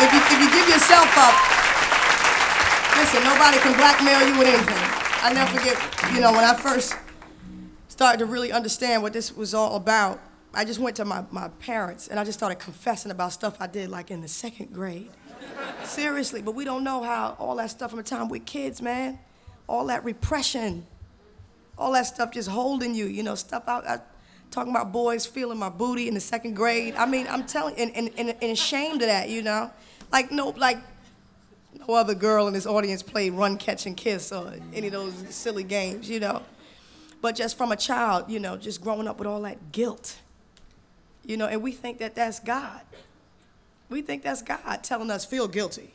if you, if you give yourself up, listen, nobody can blackmail you with anything. I never forget, you know, when I first started to really understand what this was all about, I just went to my, my parents and I just started confessing about stuff I did like in the second grade. Seriously, but we don't know how all that stuff from the time we're kids, man. All that repression, all that stuff just holding you, you know, stuff out. I, talking about boys feeling my booty in the second grade. I mean, I'm telling, and, and, and, and ashamed of that, you know? Like, no, like, no other girl in this audience played run, catch, and kiss or any of those silly games, you know? But just from a child, you know, just growing up with all that guilt, you know, and we think that that's God. We think that's God telling us, feel guilty.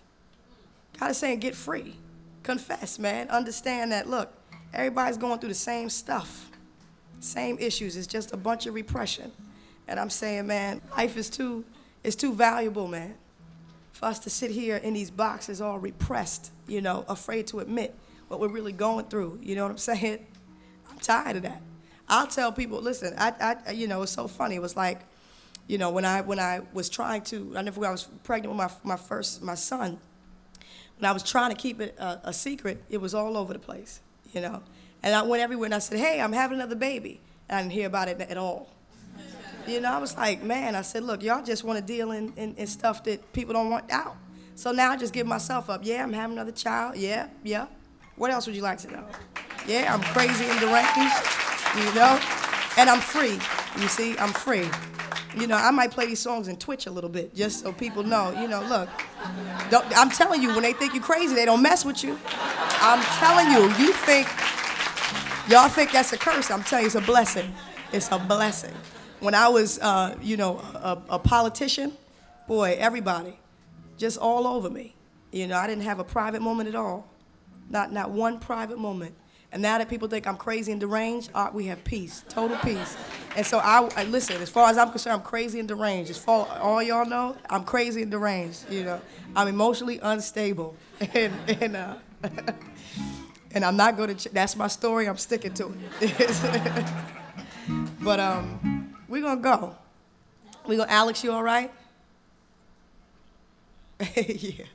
God is saying, get free. Confess, man. Understand that, look, everybody's going through the same stuff, same issues. It's just a bunch of repression. And I'm saying, man, life is too, is too valuable, man, for us to sit here in these boxes all repressed, you know, afraid to admit what we're really going through. You know what I'm saying? I'm tired of that. I'll tell people, listen, I, I you know, it's so funny. It was like, you know, when I when I was trying to, I never when I was pregnant with my my first my son. When I was trying to keep it a, a secret, it was all over the place, you know. And I went everywhere and I said, "Hey, I'm having another baby," and I didn't hear about it at all. You know, I was like, man, I said, look, y'all just want to deal in, in, in stuff that people don't want out. So now I just give myself up. Yeah, I'm having another child. Yeah, yeah. What else would you like to know? Yeah, I'm crazy and deranged, you know, and I'm free. You see, I'm free. You know, I might play these songs and twitch a little bit just so people know, you know, look. I'm telling you, when they think you're crazy, they don't mess with you. I'm telling you, you think, y'all think that's a curse. I'm telling you, it's a blessing. It's a blessing. When I was, uh, you know, a, a politician, boy, everybody, just all over me. You know, I didn't have a private moment at all. Not, not one private moment. And now that people think I'm crazy and deranged, uh, we have peace, total peace. And so I, I, listen. As far as I'm concerned, I'm crazy and deranged. As far all y'all know, I'm crazy and deranged. You know, I'm emotionally unstable, and and uh, and I'm not going to. Ch- that's my story. I'm sticking to it. but um, we're gonna go. We gonna Alex. You all right? yeah.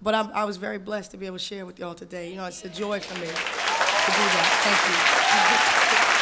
But I'm, i was very blessed to be able to share with y'all today. You know, it's a joy for me to do that. Thank you.